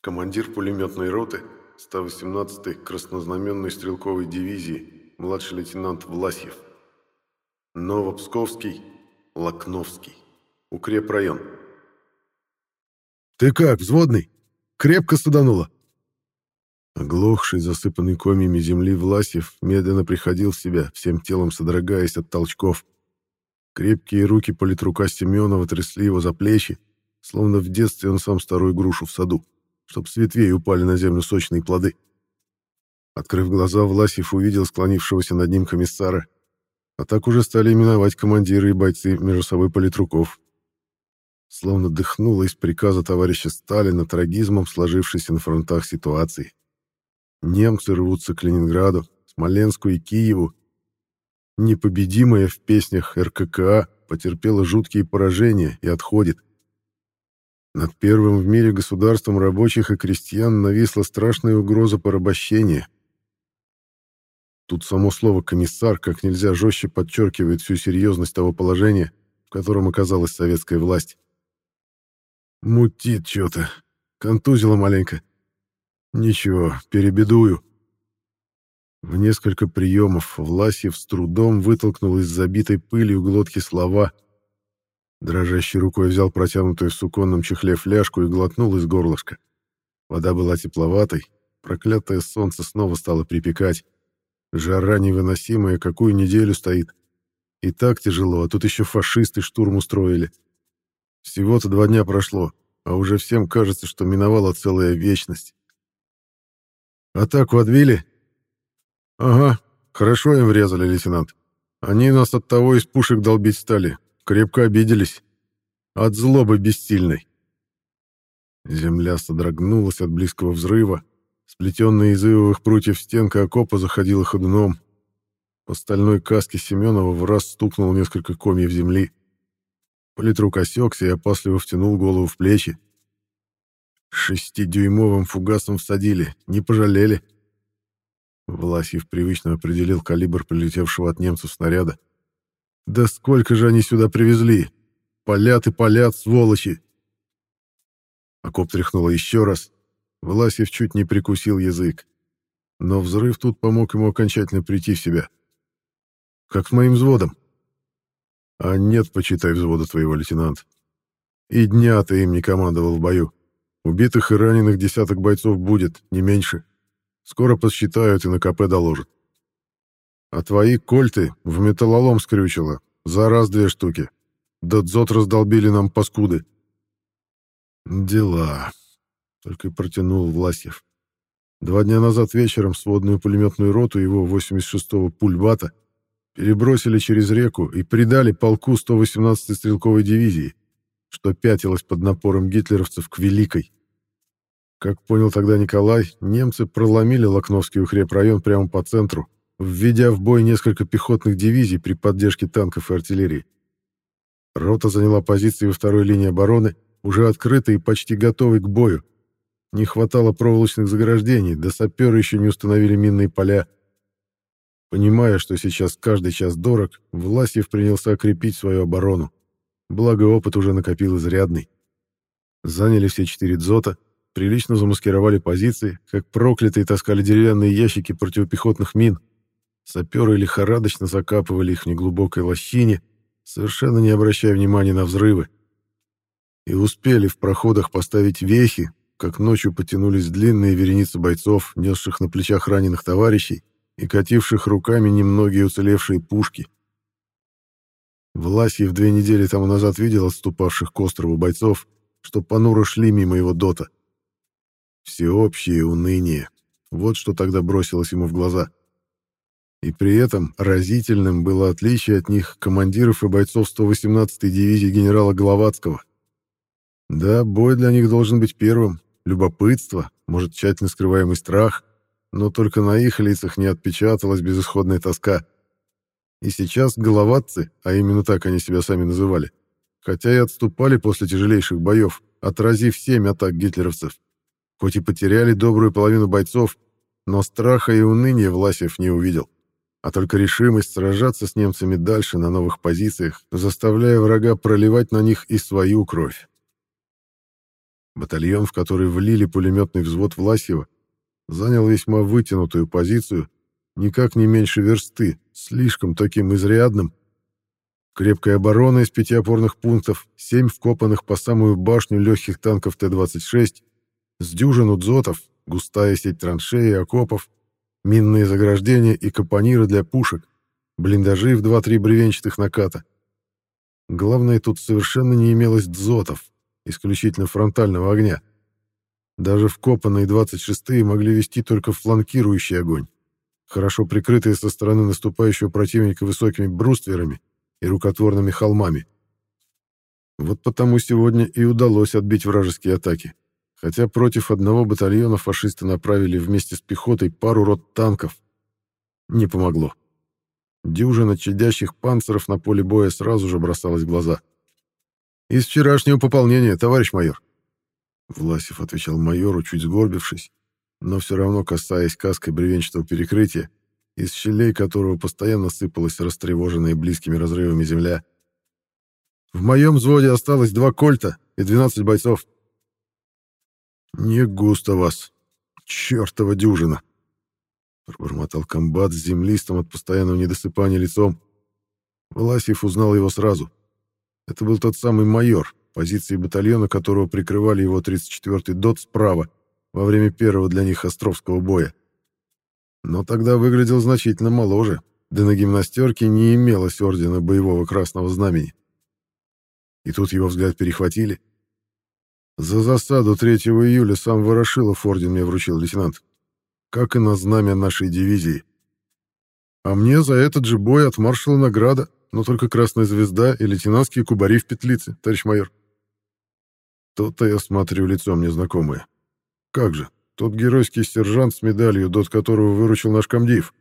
командир пулеметной роты 118-й краснознаменной стрелковой дивизии, младший лейтенант Власьев. Новопсковский, Лакновский. Укрепрайон. «Ты как, взводный? Крепко судануло?» Оглохший, засыпанный комьями земли Власьев медленно приходил в себя, всем телом содрогаясь от толчков. Крепкие руки политрука Семенова трясли его за плечи, словно в детстве он сам старую грушу в саду, чтоб с ветвей упали на землю сочные плоды. Открыв глаза, Власьев увидел склонившегося над ним комиссара, а так уже стали именовать командиры и бойцы между собой политруков. Словно дыхнуло из приказа товарища Сталина трагизмом сложившейся на фронтах ситуации. Немцы рвутся к Ленинграду, Смоленску и Киеву. Непобедимая в песнях РККА потерпела жуткие поражения и отходит. Над первым в мире государством рабочих и крестьян нависла страшная угроза порабощения. Тут само слово «комиссар» как нельзя жестче подчеркивает всю серьезность того положения, в котором оказалась советская власть. Мутит что-то. Контузило маленько. Ничего, перебедую. В несколько приемов Власьев с трудом вытолкнул из забитой пылью глотки слова. Дрожащей рукой взял протянутую в суконном чехле фляжку и глотнул из горлышка. Вода была тепловатой, проклятое солнце снова стало припекать. Жара невыносимая, какую неделю стоит. И так тяжело, а тут еще фашисты штурм устроили. Всего-то два дня прошло, а уже всем кажется, что миновала целая вечность. Атаку отбили? Ага, хорошо им врезали, лейтенант. Они нас от того из пушек долбить стали. Крепко обиделись. От злобы бессильной. Земля содрогнулась от близкого взрыва. Сплетенная из ивовых прутьев стенка окопа заходила ходуном. По стальной каске Семенова в раз стукнул несколько комьев земли. Политрук осекся и опасливо втянул голову в плечи. Шестидюймовым фугасом всадили, не пожалели. Власьев привычно определил калибр прилетевшего от немцев снаряда. Да сколько же они сюда привезли? Полят и полят, сволочи! Окоп тряхнуло еще раз. Власьев чуть не прикусил язык. Но взрыв тут помог ему окончательно прийти в себя. Как с моим взводом. А нет, почитай взвода твоего, лейтенант. И дня ты им не командовал в бою. Убитых и раненых десяток бойцов будет, не меньше. Скоро посчитают и на КП доложат. А твои кольты в металлолом скрючило. За раз две штуки. Да дзот раздолбили нам паскуды. Дела. Только и протянул Власьев. Два дня назад вечером сводную пулеметную роту его 86-го пульбата перебросили через реку и придали полку 118-й стрелковой дивизии что пятилось под напором гитлеровцев к Великой. Как понял тогда Николай, немцы проломили Лакновский укрепрайон прямо по центру, введя в бой несколько пехотных дивизий при поддержке танков и артиллерии. Рота заняла позиции во второй линии обороны, уже открытой и почти готовой к бою. Не хватало проволочных заграждений, да саперы еще не установили минные поля. Понимая, что сейчас каждый час дорог, Власьев принялся окрепить свою оборону. Благо, опыт уже накопил изрядный. Заняли все четыре дзота, прилично замаскировали позиции, как проклятые таскали деревянные ящики противопехотных мин. Саперы лихорадочно закапывали их в неглубокой лощине, совершенно не обращая внимания на взрывы. И успели в проходах поставить вехи, как ночью потянулись длинные вереницы бойцов, несших на плечах раненых товарищей и кативших руками немногие уцелевшие пушки — Власьев две недели тому назад видел отступавших к острову бойцов, что понуро шли мимо его дота. Всеобщее уныние. Вот что тогда бросилось ему в глаза. И при этом разительным было отличие от них командиров и бойцов 118-й дивизии генерала Головацкого. Да, бой для них должен быть первым. Любопытство, может, тщательно скрываемый страх, но только на их лицах не отпечаталась безысходная тоска — и сейчас головатцы, а именно так они себя сами называли, хотя и отступали после тяжелейших боев, отразив семь атак гитлеровцев. Хоть и потеряли добрую половину бойцов, но страха и уныния Власев не увидел, а только решимость сражаться с немцами дальше на новых позициях, заставляя врага проливать на них и свою кровь. Батальон, в который влили пулеметный взвод Власьева, занял весьма вытянутую позицию, никак не меньше версты, слишком таким изрядным. Крепкая оборона из пяти опорных пунктов, семь вкопанных по самую башню легких танков Т-26, с дюжину дзотов, густая сеть траншеи и окопов, минные заграждения и капониры для пушек, блиндажи в 2-3 бревенчатых наката. Главное, тут совершенно не имелось дзотов, исключительно фронтального огня. Даже вкопанные 26-е могли вести только фланкирующий огонь, хорошо прикрытые со стороны наступающего противника высокими брустверами и рукотворными холмами. Вот потому сегодня и удалось отбить вражеские атаки, хотя против одного батальона фашисты направили вместе с пехотой пару рот танков. Не помогло. Дюжина чадящих панциров на поле боя сразу же бросалась в глаза. «Из вчерашнего пополнения, товарищ майор», Власев отвечал майору, чуть сгорбившись, но все равно касаясь каской бревенчатого перекрытия, из щелей которого постоянно сыпалась растревоженная близкими разрывами земля. «В моем взводе осталось два кольта и 12 бойцов». «Не густо вас. Чёртова дюжина!» Пробормотал комбат с землистым от постоянного недосыпания лицом. Власев узнал его сразу. Это был тот самый майор, позиции батальона которого прикрывали его 34-й ДОТ справа во время первого для них Островского боя. Но тогда выглядел значительно моложе, да на гимнастерке не имелось ордена боевого красного знамени. И тут его взгляд перехватили. За засаду 3 июля сам Ворошилов орден мне вручил лейтенант, как и на знамя нашей дивизии. А мне за этот же бой от маршала награда, но только красная звезда и лейтенантские кубари в петлице, товарищ майор. То-то я смотрю лицом незнакомое. Как же, тот геройский сержант с медалью, дот которого выручил наш комдив.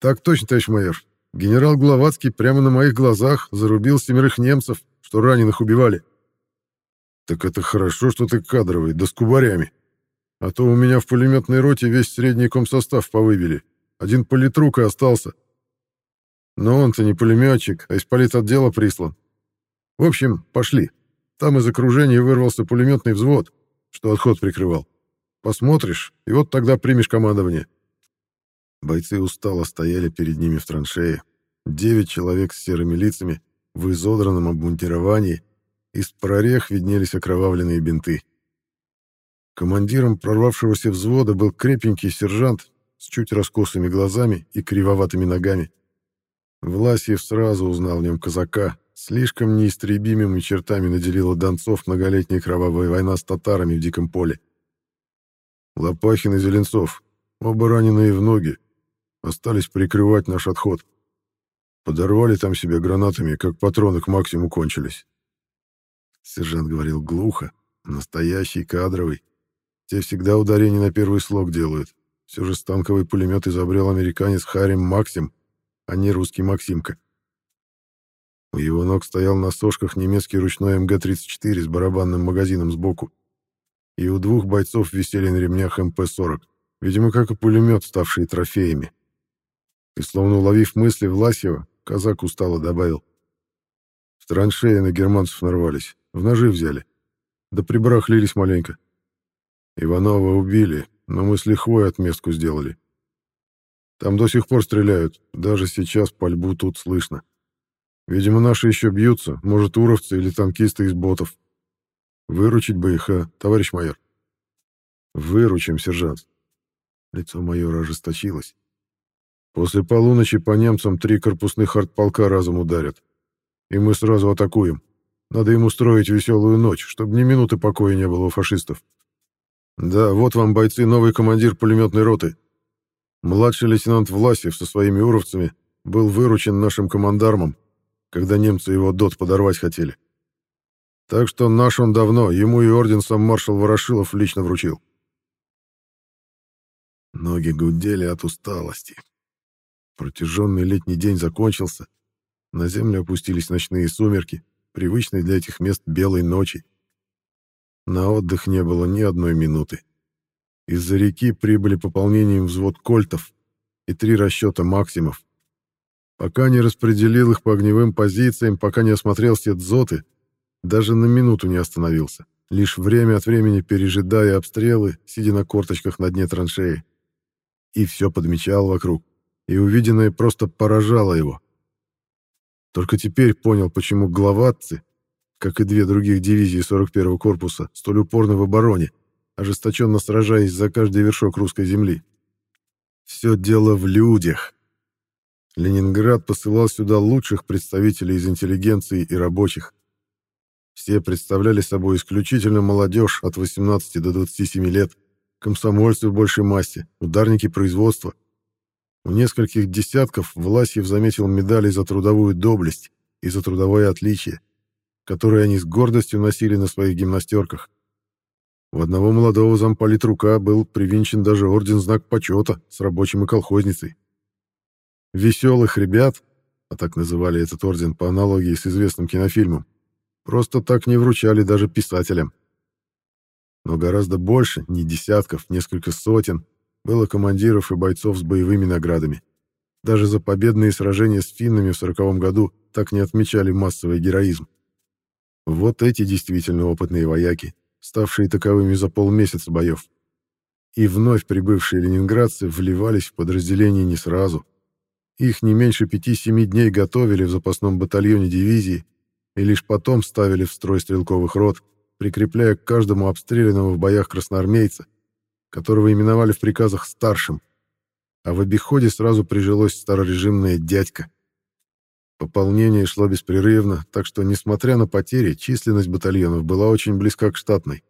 Так точно, товарищ майор. Генерал Гловацкий прямо на моих глазах зарубил семерых немцев, что раненых убивали. Так это хорошо, что ты кадровый, да с кубарями. А то у меня в пулеметной роте весь средний комсостав повыбили. Один политрук и остался. Но он-то не пулеметчик, а из политотдела прислан. В общем, пошли. Там из окружения вырвался пулеметный взвод, что отход прикрывал. Посмотришь, и вот тогда примешь командование. Бойцы устало стояли перед ними в траншее. Девять человек с серыми лицами, в изодранном обмундировании. Из прорех виднелись окровавленные бинты. Командиром прорвавшегося взвода был крепенький сержант с чуть раскосыми глазами и кривоватыми ногами. Власьев сразу узнал в нем казака, Слишком неистребимыми чертами наделила Донцов многолетняя кровавая война с татарами в Диком поле. Лопахин и Зеленцов, оба раненые в ноги, остались прикрывать наш отход. Подорвали там себя гранатами, как патроны к максимуму кончились. Сержант говорил глухо, настоящий, кадровый. Те всегда ударение на первый слог делают. Все же станковый пулемет изобрел американец Харим Максим, а не русский Максимка. У его ног стоял на сошках немецкий ручной МГ-34 с барабанным магазином сбоку. И у двух бойцов висели на ремнях МП-40, видимо, как и пулемет, ставшие трофеями. И словно уловив мысли Власьева, казак устало добавил. В траншеи на германцев нарвались, в ножи взяли. Да прибрахлились маленько. Иванова убили, но мы с лихвой отместку сделали. Там до сих пор стреляют, даже сейчас пальбу тут слышно. Видимо, наши еще бьются, может, уровцы или танкисты из ботов. Выручить бы их, а, товарищ майор? Выручим, сержант. Лицо майора ожесточилось. После полуночи по немцам три корпусных артполка разом ударят. И мы сразу атакуем. Надо им устроить веселую ночь, чтобы ни минуты покоя не было у фашистов. Да, вот вам, бойцы, новый командир пулеметной роты. Младший лейтенант Власев со своими уровцами был выручен нашим командармом когда немцы его дот подорвать хотели. Так что наш он давно, ему и орден сам маршал Ворошилов лично вручил. Ноги гудели от усталости. Протяженный летний день закончился. На землю опустились ночные сумерки, привычные для этих мест белой ночи. На отдых не было ни одной минуты. Из-за реки прибыли пополнением взвод кольтов и три расчета максимов. Пока не распределил их по огневым позициям, пока не осмотрел все дзоты, даже на минуту не остановился. лишь время от времени пережидая обстрелы, сидя на корточках на дне траншеи. И все подмечал вокруг, и увиденное просто поражало его. Только теперь понял, почему главатцы, как и две других дивизии 41-го корпуса, столь упорны в обороне, ожесточенно сражаясь за каждый вершок русской земли. Все дело в людях. Ленинград посылал сюда лучших представителей из интеллигенции и рабочих. Все представляли собой исключительно молодежь от 18 до 27 лет, комсомольцы в большей массе, ударники производства. У нескольких десятков Власьев заметил медали за трудовую доблесть и за трудовое отличие, которые они с гордостью носили на своих гимнастерках. У одного молодого замполитрука был привинчен даже орден знак почета с рабочим и колхозницей. Веселых ребят, а так называли этот орден по аналогии с известным кинофильмом, просто так не вручали даже писателям. Но гораздо больше, не десятков, несколько сотен, было командиров и бойцов с боевыми наградами. Даже за победные сражения с финнами в сороковом году так не отмечали массовый героизм. Вот эти действительно опытные вояки, ставшие таковыми за полмесяца боев. И вновь прибывшие ленинградцы вливались в подразделение не сразу. Их не меньше пяти-семи дней готовили в запасном батальоне дивизии и лишь потом ставили в строй стрелковых рот, прикрепляя к каждому обстрелянному в боях красноармейца, которого именовали в приказах старшим, а в обиходе сразу прижилось старорежимное «дядька». Пополнение шло беспрерывно, так что, несмотря на потери, численность батальонов была очень близка к штатной.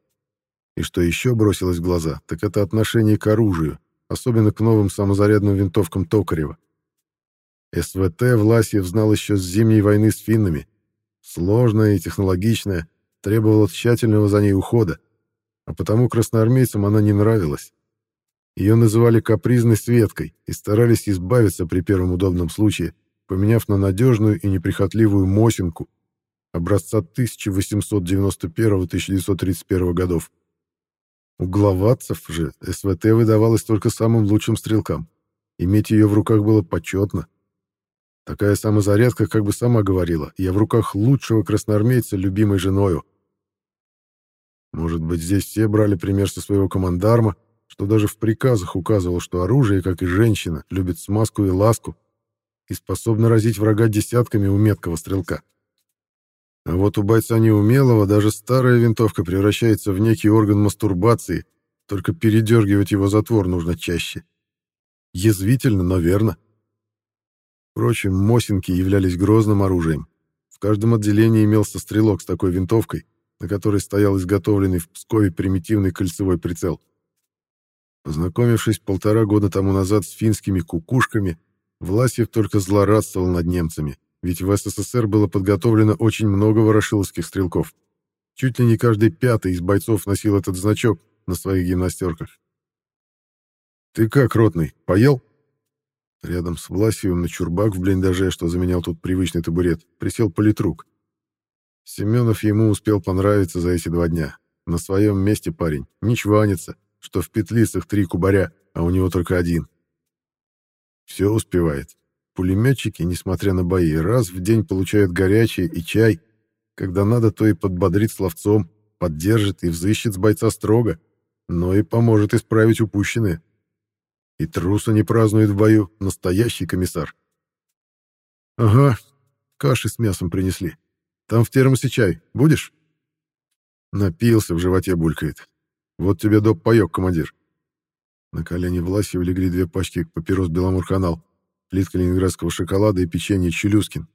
И что еще бросилось в глаза, так это отношение к оружию, особенно к новым самозарядным винтовкам Токарева. СВТ Власьев знал еще с зимней войны с финнами. Сложная и технологичная, требовала тщательного за ней ухода, а потому красноармейцам она не нравилась. Ее называли капризной Светкой и старались избавиться при первом удобном случае, поменяв на надежную и неприхотливую Мосинку образца 1891-1931 годов. У главатцев же СВТ выдавалась только самым лучшим стрелкам. Иметь ее в руках было почетно. Такая самозарядка как бы сама говорила, я в руках лучшего красноармейца, любимой женою. Может быть, здесь все брали пример со своего командарма, что даже в приказах указывал, что оружие, как и женщина, любит смазку и ласку и способно разить врага десятками у меткого стрелка. А вот у бойца неумелого даже старая винтовка превращается в некий орган мастурбации, только передергивать его затвор нужно чаще. Язвительно, но верно. Впрочем, Мосинки являлись грозным оружием. В каждом отделении имелся стрелок с такой винтовкой, на которой стоял изготовленный в Пскове примитивный кольцевой прицел. Познакомившись полтора года тому назад с финскими кукушками, Власьев только злорадствовал над немцами, ведь в СССР было подготовлено очень много ворошиловских стрелков. Чуть ли не каждый пятый из бойцов носил этот значок на своих гимнастерках. «Ты как, ротный, поел?» Рядом с Власьевым на чурбак в блиндаже, что заменял тут привычный табурет, присел политрук. Семенов ему успел понравиться за эти два дня. На своем месте парень, не чванится, что в петлицах три кубаря, а у него только один. Все успевает. Пулеметчики, несмотря на бои, раз в день получают горячее и чай. Когда надо, то и подбодрит словцом, поддержит и взыщет с бойца строго, но и поможет исправить упущенное. И труса не празднует в бою, настоящий комиссар. Ага, каши с мясом принесли. Там в термосе чай. Будешь? Напился, в животе булькает. Вот тебе доп. паёк, командир. На колени Власьева легли две пачки папирос Беломорканал, плитка ленинградского шоколада и печенье Челюскин.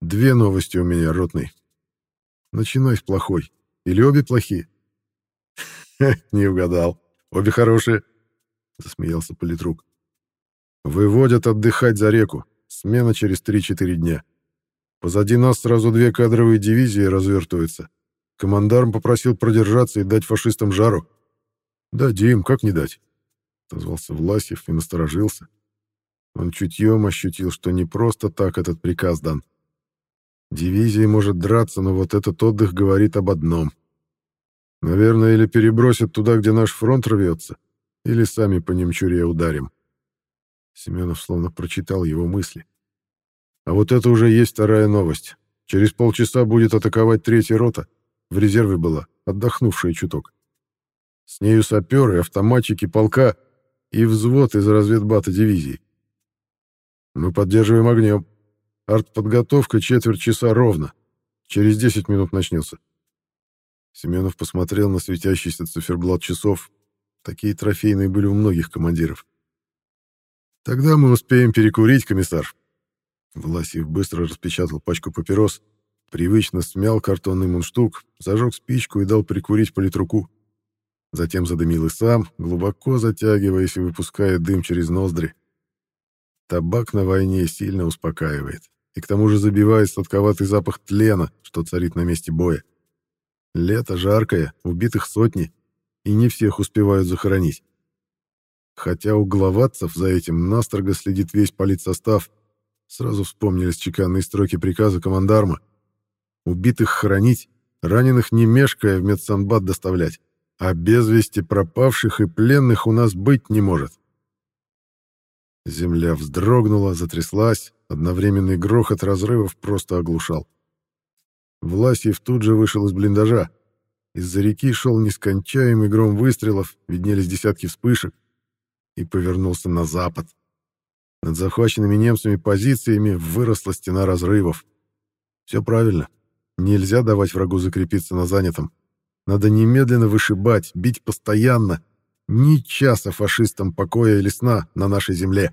Две новости у меня, ротный. Начинай с плохой. Или обе плохие? Не угадал. Обе хорошие. Засмеялся политрук. Выводят отдыхать за реку. Смена через 3-4 дня. Позади нас сразу две кадровые дивизии развертываются. Командарм попросил продержаться и дать фашистам жару. «Дадим, как не дать?» — отозвался Власьев и насторожился. Он чутьем ощутил, что не просто так этот приказ дан. Дивизия может драться, но вот этот отдых говорит об одном. Наверное, или перебросят туда, где наш фронт рвется, или сами по немчуре ударим. Семенов словно прочитал его мысли. А вот это уже есть вторая новость. Через полчаса будет атаковать третья рота. в резерве была, отдохнувшая чуток. С нею саперы, автоматчики полка и взвод из разведбата дивизии. Мы поддерживаем огнем. Артподготовка четверть часа ровно. Через 10 минут начнется. Семенов посмотрел на светящийся циферблат часов. Такие трофейные были у многих командиров. Тогда мы успеем перекурить, комиссар. Власьев быстро распечатал пачку папирос, привычно смял картонный мундштук, зажег спичку и дал прикурить политруку. Затем задымил и сам, глубоко затягиваясь и выпуская дым через ноздри. Табак на войне сильно успокаивает, и к тому же забивает сладковатый запах тлена, что царит на месте боя. Лето жаркое, убитых сотни, и не всех успевают захоронить. Хотя у главатцев за этим настрого следит весь политсостав, сразу вспомнились чеканные строки приказа командарма. Убитых хоронить, раненых не мешкая в медсанбат доставлять, а без вести пропавших и пленных у нас быть не может. Земля вздрогнула, затряслась, одновременный грохот разрывов просто оглушал. Власьев тут же вышел из блиндажа. Из-за реки шел нескончаемый гром выстрелов, виднелись десятки вспышек, и повернулся на запад. Над захваченными немцами позициями выросла стена разрывов. Все правильно. Нельзя давать врагу закрепиться на занятом. Надо немедленно вышибать, бить постоянно. Ни часа фашистам покоя или сна на нашей земле.